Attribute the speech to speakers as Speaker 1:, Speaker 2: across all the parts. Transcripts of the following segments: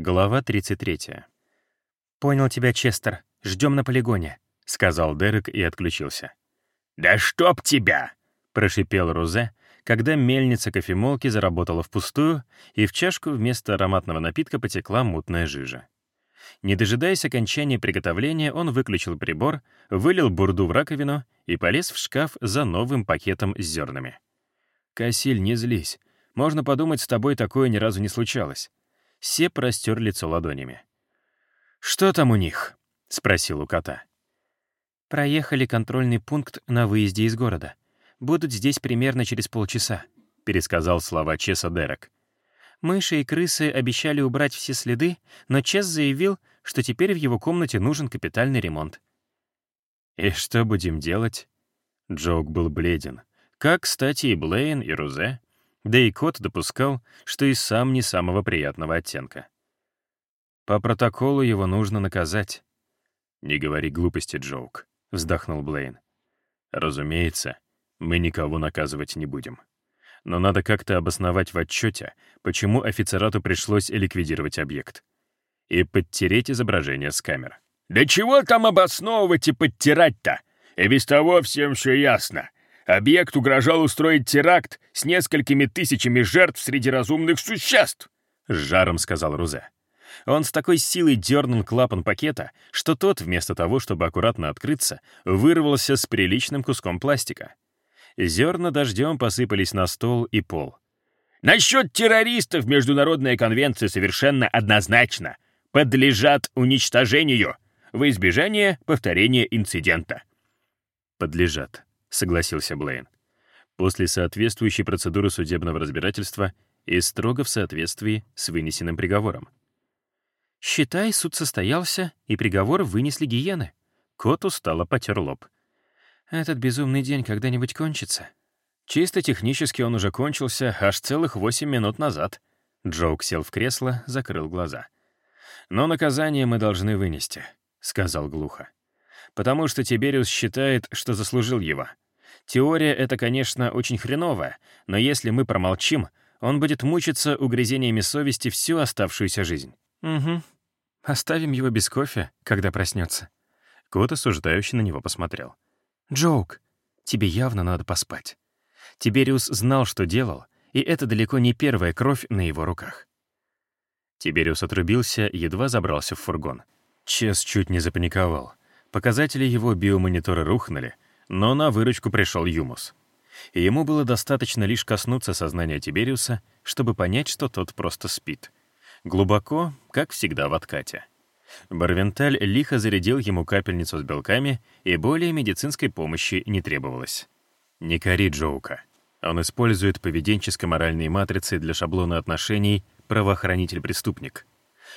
Speaker 1: Глава 33.
Speaker 2: «Понял тебя, Честер. Ждем на полигоне», —
Speaker 1: сказал Дерек и отключился.
Speaker 3: «Да чтоб тебя!»
Speaker 1: — прошипел Рузе, когда мельница кофемолки заработала впустую, и в чашку вместо ароматного напитка потекла мутная жижа. Не дожидаясь окончания приготовления, он выключил прибор, вылил бурду в раковину и полез в шкаф за новым пакетом с зернами. «Кассиль, не злись. Можно подумать, с тобой такое ни разу не случалось. Сеп растер лицо ладонями. «Что там у них?» — спросил у кота.
Speaker 2: «Проехали контрольный пункт на выезде из города. Будут здесь примерно через полчаса», — пересказал слова Чеса Дерек. «Мыши и крысы обещали убрать все следы, но Чес заявил, что теперь в его комнате нужен капитальный ремонт».
Speaker 1: «И что будем делать?» Джок был бледен. Как, кстати, и Блейн, и Рузе. Да и кот допускал, что и сам не самого приятного оттенка. По протоколу его нужно наказать. «Не говори глупости, Джоук», — вздохнул Блейн. «Разумеется, мы никого наказывать не будем. Но надо как-то обосновать в отчете, почему офицерату пришлось ликвидировать объект. И подтереть изображение с камер».
Speaker 3: «Да чего там обосновывать и подтирать-то? И без того всем все ясно. Объект угрожал устроить теракт с несколькими тысячами жертв среди разумных существ», — с жаром сказал Рузе.
Speaker 1: Он с такой силой дернул клапан пакета, что тот, вместо того, чтобы аккуратно открыться, вырвался с приличным куском пластика. Зерна дождем посыпались на стол и пол.
Speaker 3: «Насчет террористов Международная конвенция совершенно однозначно. Подлежат уничтожению во избежание повторения инцидента».
Speaker 1: «Подлежат», — согласился Блейн. «После соответствующей процедуры судебного разбирательства и строго в соответствии с вынесенным приговором».
Speaker 2: «Считай, суд состоялся, и приговор вынесли гиены».
Speaker 1: Кот устало потер лоб.
Speaker 2: «Этот безумный день когда-нибудь кончится?»
Speaker 1: Чисто технически он уже кончился аж целых восемь минут назад. Джоук сел в кресло, закрыл глаза. «Но наказание мы должны вынести», — сказал глухо потому что Тибериус считает, что заслужил его. Теория эта, конечно, очень хреновая, но если мы промолчим, он будет мучиться угрызениями совести всю оставшуюся жизнь.
Speaker 2: Угу. Оставим его без кофе, когда проснется.
Speaker 1: Кот осуждающе на него посмотрел.
Speaker 2: «Джоук, тебе явно надо поспать». Тибериус знал, что делал, и это далеко не первая кровь на его руках.
Speaker 1: Тибериус отрубился, едва забрался в фургон. Чес чуть не запаниковал. Показатели его биомонитора рухнули, но на выручку пришел Юмус. И ему было достаточно лишь коснуться сознания Тибериуса, чтобы понять, что тот просто спит. Глубоко, как всегда в откате. Барвенталь лихо зарядил ему капельницу с белками, и более медицинской помощи не требовалось. Не кори Джоука. Он использует поведенческо-моральные матрицы для шаблона отношений «правоохранитель-преступник».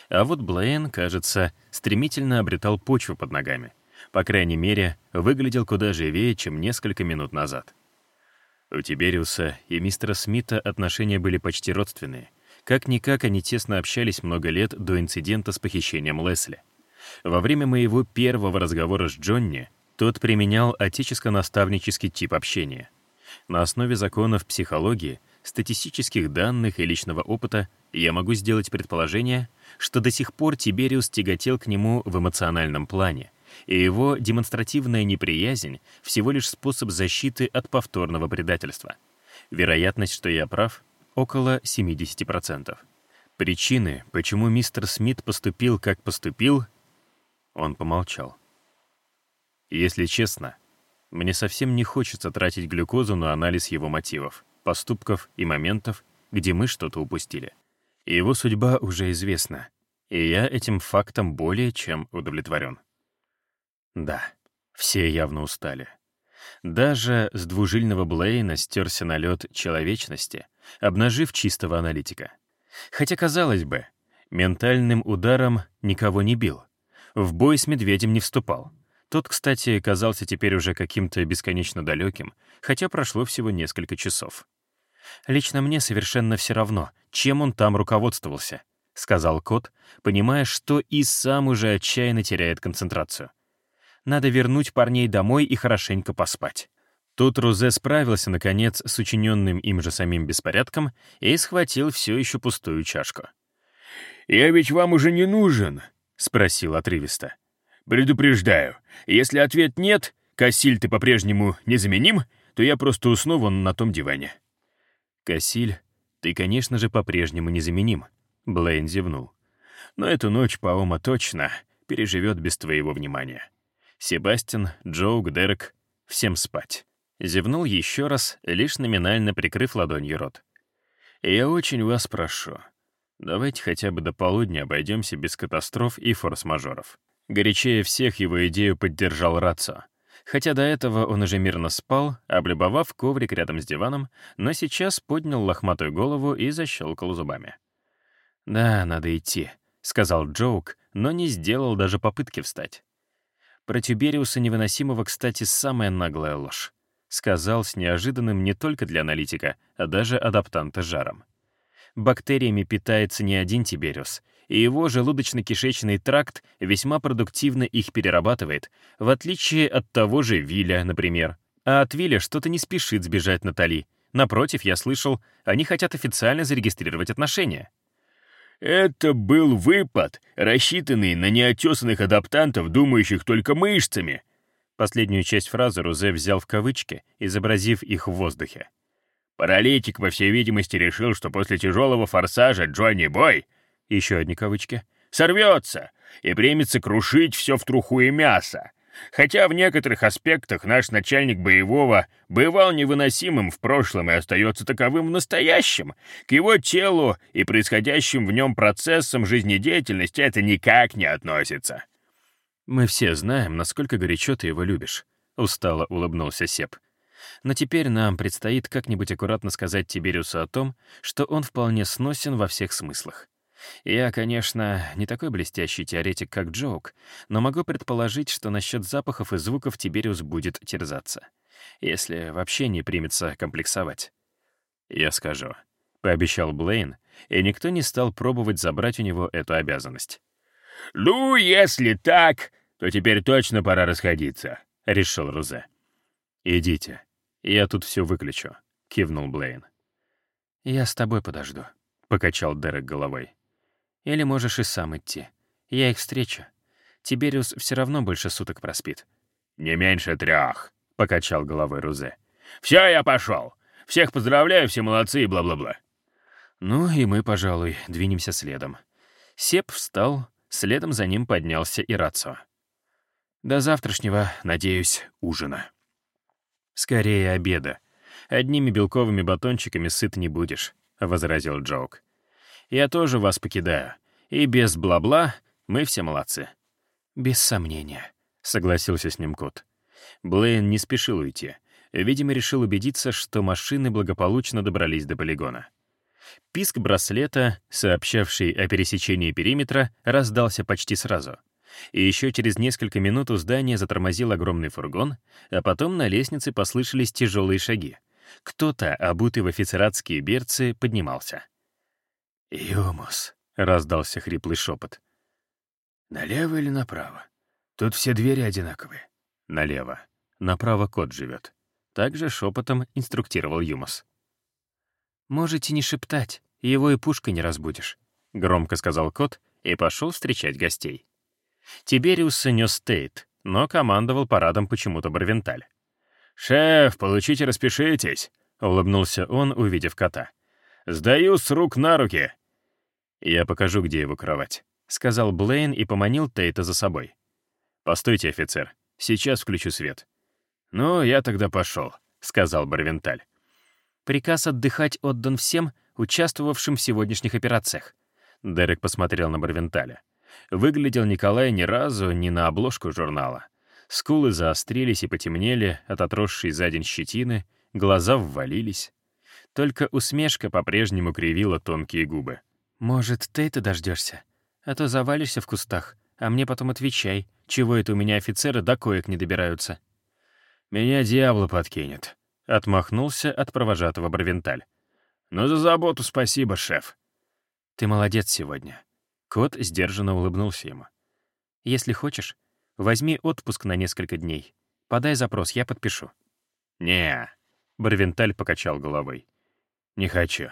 Speaker 1: А вот Блейн, кажется, стремительно обретал почву под ногами — по крайней мере, выглядел куда живее, чем несколько минут назад. У Тибериуса и мистера Смита отношения были почти родственные. Как-никак они тесно общались много лет до инцидента с похищением Лесли. Во время моего первого разговора с Джонни тот применял отеческо-наставнический тип общения. На основе законов психологии, статистических данных и личного опыта я могу сделать предположение, что до сих пор Тибериус тяготел к нему в эмоциональном плане — и его демонстративная неприязнь — всего лишь способ защиты от повторного предательства. Вероятность, что я прав, около 70%. Причины, почему мистер Смит поступил, как поступил, он помолчал. Если честно, мне совсем не хочется тратить глюкозу на анализ его мотивов, поступков и моментов, где мы что-то упустили. Его судьба уже известна, и я этим фактом более чем удовлетворен. Да, все явно устали. Даже с двужильного Блейна стерся налет человечности, обнажив чистого аналитика. Хотя, казалось бы, ментальным ударом никого не бил. В бой с медведем не вступал. Тот, кстати, казался теперь уже каким-то бесконечно далеким, хотя прошло всего несколько часов. «Лично мне совершенно все равно, чем он там руководствовался», — сказал кот, понимая, что и сам уже отчаянно теряет концентрацию. Надо вернуть парней домой и хорошенько поспать. Тут Рузе справился, наконец, с учиненным им же самим беспорядком и схватил все еще пустую чашку.
Speaker 3: «Я ведь вам уже не нужен?» — спросил отрывисто. «Предупреждаю, если ответ нет, Кассиль ты по-прежнему незаменим, то я просто усну вон на том диване».
Speaker 1: «Кассиль, ты, конечно же, по-прежнему незаменим», — Блейн зевнул. «Но эту ночь Паома точно переживет без твоего внимания. Себастьян, Джоук, Дерек — всем спать». Зевнул еще раз, лишь номинально прикрыв ладонью рот. «Я очень вас прошу, давайте хотя бы до полудня обойдемся без катастроф и форс-мажоров». Горячее всех его идею поддержал Рацо. Хотя до этого он уже мирно спал, облюбовав коврик рядом с диваном, но сейчас поднял лохматую голову и защелкал зубами. «Да, надо идти», — сказал Джоук, но не сделал даже попытки встать. Про Тюбериуса невыносимого, кстати, самая наглая ложь сказал с неожиданным не только для аналитика, а даже адаптанта жаром. Бактериями питается не один тибериус, и его желудочно-кишечный тракт весьма продуктивно их перерабатывает, в отличие от того же Виля, например. А от Виля что-то не спешит сбежать Натали. Напротив, я слышал, они хотят официально зарегистрировать отношения.
Speaker 3: «Это был выпад, рассчитанный на неотесанных адаптантов, думающих только мышцами»,
Speaker 1: Последнюю часть фразы Рузе взял в кавычки, изобразив их в воздухе.
Speaker 3: «Паралитик, по всей видимости, решил, что после тяжелого форсажа Джонни Бой...»
Speaker 1: Еще одни кавычки.
Speaker 3: «Сорвется и примется крушить все в труху и мясо. Хотя в некоторых аспектах наш начальник боевого бывал невыносимым в прошлом и остается таковым в настоящем, к его телу и происходящим в нем процессам жизнедеятельности это никак не относится.
Speaker 1: «Мы все знаем, насколько горячо ты его любишь», — устало улыбнулся Сеп. «Но теперь нам предстоит как-нибудь аккуратно сказать Тибериусу о том, что он вполне сносен во всех смыслах. Я, конечно, не такой блестящий теоретик, как Джоук, но могу предположить, что насчет запахов и звуков Тибериус будет терзаться, если вообще не примется комплексовать. «Я скажу», — пообещал Блейн, и никто не стал пробовать забрать у него эту обязанность.
Speaker 3: «Ну, если так, то теперь точно пора расходиться», — решил Рузе.
Speaker 1: «Идите, я тут все выключу», — кивнул Блейн.
Speaker 2: «Я с тобой подожду», — покачал Дерек головой. «Или можешь и сам идти. Я их встречу. Тибериус все равно больше суток проспит».
Speaker 3: «Не меньше трех», — покачал головой Рузе. «Все, я пошел. Всех поздравляю, все молодцы и бла-бла-бла».
Speaker 1: Ну и мы, пожалуй, двинемся следом. Сеп встал, следом за ним поднялся и Рацо. До завтрашнего, надеюсь, ужина. Скорее обеда. Одними белковыми батончиками сыт не будешь, — возразил Джоук. Я тоже вас покидаю. И без бла-бла мы все молодцы.
Speaker 2: Без сомнения, — согласился с ним кот.
Speaker 1: Блейн не спешил уйти. Видимо, решил убедиться, что машины благополучно добрались до полигона. Писк браслета, сообщавший о пересечении периметра, раздался почти сразу — и еще через несколько минут у здания затормозил огромный фургон, а потом на лестнице послышались тяжелые шаги. Кто-то, обутый в офицератские берцы, поднимался.
Speaker 2: «Юмус», —
Speaker 1: раздался хриплый шепот.
Speaker 2: «Налево или направо? Тут все двери одинаковые».
Speaker 1: «Налево. Направо кот живет». Также шепотом инструктировал Юмус.
Speaker 2: «Можете не шептать, его и пушкой не разбудишь», —
Speaker 1: громко сказал кот и пошел встречать гостей. Тибериус нес Тейт, но командовал парадом почему-то Барвенталь.
Speaker 3: «Шеф, получите, распишитесь», — улыбнулся он, увидев кота. «Сдаю с рук на руки».
Speaker 1: «Я покажу, где его кровать», — сказал Блейн и поманил Тейта за собой. «Постойте, офицер, сейчас включу свет».
Speaker 3: «Ну, я тогда пошел», —
Speaker 1: сказал Барвенталь.
Speaker 2: «Приказ отдыхать отдан всем, участвовавшим в сегодняшних операциях».
Speaker 1: Дерек посмотрел на Барвенталя. Выглядел Николай ни разу не на обложку журнала. Скулы заострились и потемнели от отросшей за день щетины, глаза ввалились. Только усмешка по-прежнему кривила тонкие губы.
Speaker 2: «Может, ты это дождешься? А то завалишься в кустах, а мне потом отвечай, чего это у меня офицеры до коек не добираются».
Speaker 3: «Меня дьявол подкинет», — отмахнулся от провожатого Бравенталь. «Но за заботу спасибо, шеф».
Speaker 2: «Ты молодец сегодня»,
Speaker 1: Кот сдержанно улыбнулся ему.
Speaker 2: «Если хочешь, возьми отпуск на несколько дней. Подай запрос, я подпишу».
Speaker 3: «Не», —
Speaker 1: Барвенталь покачал головой.
Speaker 3: «Не хочу.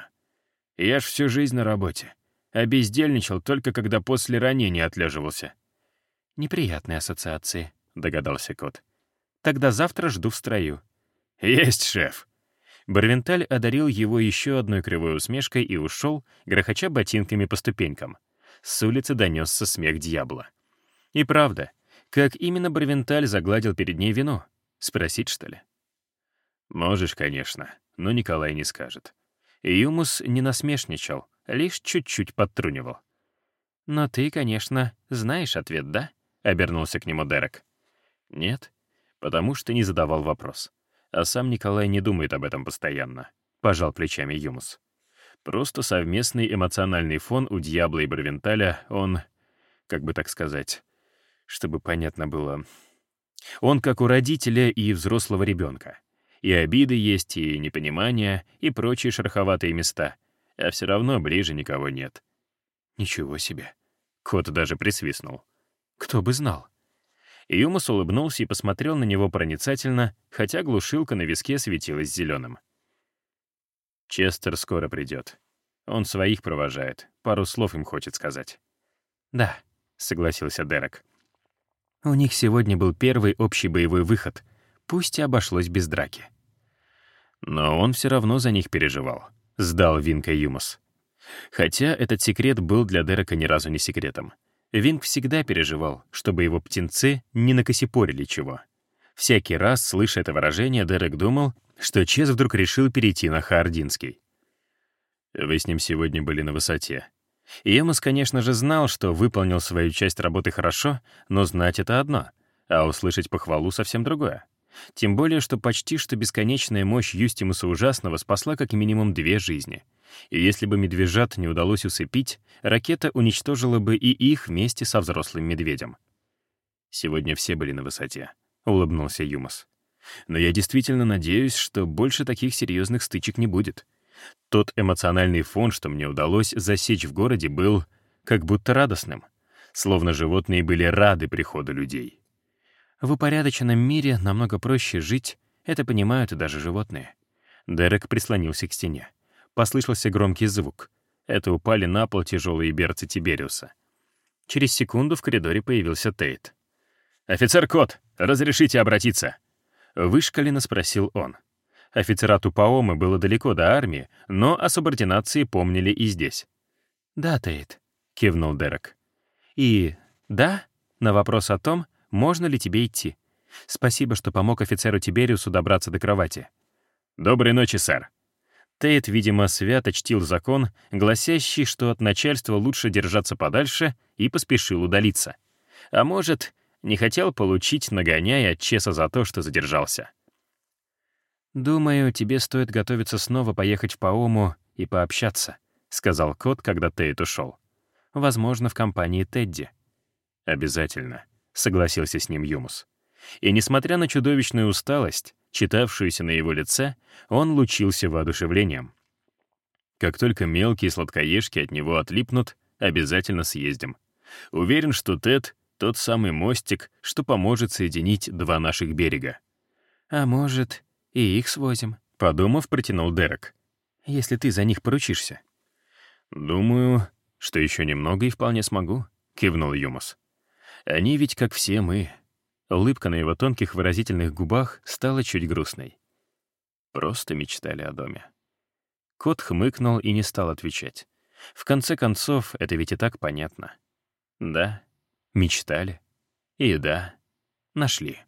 Speaker 3: Я ж всю жизнь на работе.
Speaker 1: А бездельничал только когда после ранения отлеживался.
Speaker 2: «Неприятные ассоциации», — догадался кот. «Тогда завтра жду в строю».
Speaker 1: «Есть, шеф!»
Speaker 2: Барвенталь одарил его еще одной кривой усмешкой и ушел, грохоча ботинками по ступенькам. С улицы донесся смех дьявола. И правда, как именно Барвенталь загладил перед ней вино? Спросить, что ли?
Speaker 1: Можешь, конечно, но Николай не скажет.
Speaker 2: Юмус не насмешничал, лишь чуть-чуть подтрунивал. «Но ты, конечно, знаешь ответ, да?» — обернулся к нему Дерек.
Speaker 1: «Нет, потому что не задавал вопрос. А сам Николай не думает об этом постоянно», — пожал плечами Юмус. «Просто совместный эмоциональный фон у Дьябла и Барвенталя, он, как бы так сказать, чтобы понятно было, он как у родителя и взрослого ребенка. И обиды есть, и непонимание, и прочие шероховатые места. А все равно ближе никого нет.
Speaker 2: Ничего себе.
Speaker 1: Кот даже присвистнул.
Speaker 2: Кто бы знал.
Speaker 1: Юмус улыбнулся и посмотрел на него проницательно, хотя глушилка на виске светилась зеленым. Честер скоро придет. Он своих провожает, пару слов им хочет сказать.
Speaker 2: «Да», — согласился Дерек. У них сегодня был первый общий боевой выход, пусть и обошлось без драки.
Speaker 1: Но он все равно за них переживал, сдал Винка Юмус. Хотя этот секрет был для Дерека ни разу не секретом. Винк всегда переживал, чтобы его птенцы не накосипорили чего. Всякий раз, слыша это выражение, Дерек думал, что Чез вдруг решил перейти на Хардинский. «Вы с ним сегодня были на высоте», Емус, конечно же, знал, что выполнил свою часть работы хорошо, но знать — это одно, а услышать похвалу — совсем другое. Тем более, что почти что бесконечная мощь Юстимуса Ужасного спасла как минимум две жизни. И если бы медвежат не удалось усыпить, ракета уничтожила бы и их вместе со взрослым медведем. «Сегодня все были на высоте», — улыбнулся Юмус. «Но я действительно надеюсь, что больше таких серьезных стычек не будет. Тот эмоциональный фон, что мне удалось засечь в городе, был как будто радостным, словно животные были рады приходу людей.
Speaker 2: В упорядоченном мире намного проще жить, это понимают и даже животные.
Speaker 1: Дерек прислонился к стене. Послышался громкий звук. Это упали на пол тяжелые берцы Тибериуса. Через секунду в коридоре появился Тейт. «Офицер Кот, разрешите обратиться?» Вышкаленно спросил он. Офицерату Паомы было далеко до армии, но о субординации помнили и здесь.
Speaker 2: «Да, Тейт», — кивнул Дерек. «И да, на вопрос о том, можно ли тебе идти. Спасибо, что помог офицеру Тибериусу добраться до кровати».
Speaker 1: «Доброй ночи, сэр». Тейт, видимо, свято чтил закон, гласящий, что от начальства лучше держаться подальше, и поспешил удалиться. А может, не хотел получить нагоняя от Чеса за то, что задержался.
Speaker 2: «Думаю, тебе стоит готовиться снова поехать в Паому и пообщаться», — сказал кот, когда Тейт ушел. «Возможно, в компании Тедди».
Speaker 1: «Обязательно», — согласился с ним Юмус. И, несмотря на чудовищную усталость, читавшуюся на его лице, он лучился воодушевлением. Как только мелкие сладкоежки от него отлипнут, обязательно съездим. Уверен, что Тед — тот самый мостик, что поможет соединить два наших берега.
Speaker 2: «А может, и их свозим», —
Speaker 1: подумав, протянул Дерек.
Speaker 2: «Если ты за них поручишься».
Speaker 1: «Думаю, что еще немного и вполне смогу», — кивнул Юмус. «Они ведь как все мы». Улыбка на его тонких выразительных губах стала чуть грустной. Просто мечтали о доме. Кот хмыкнул и не стал отвечать. В конце концов, это ведь и так понятно. Да, мечтали. И да, нашли.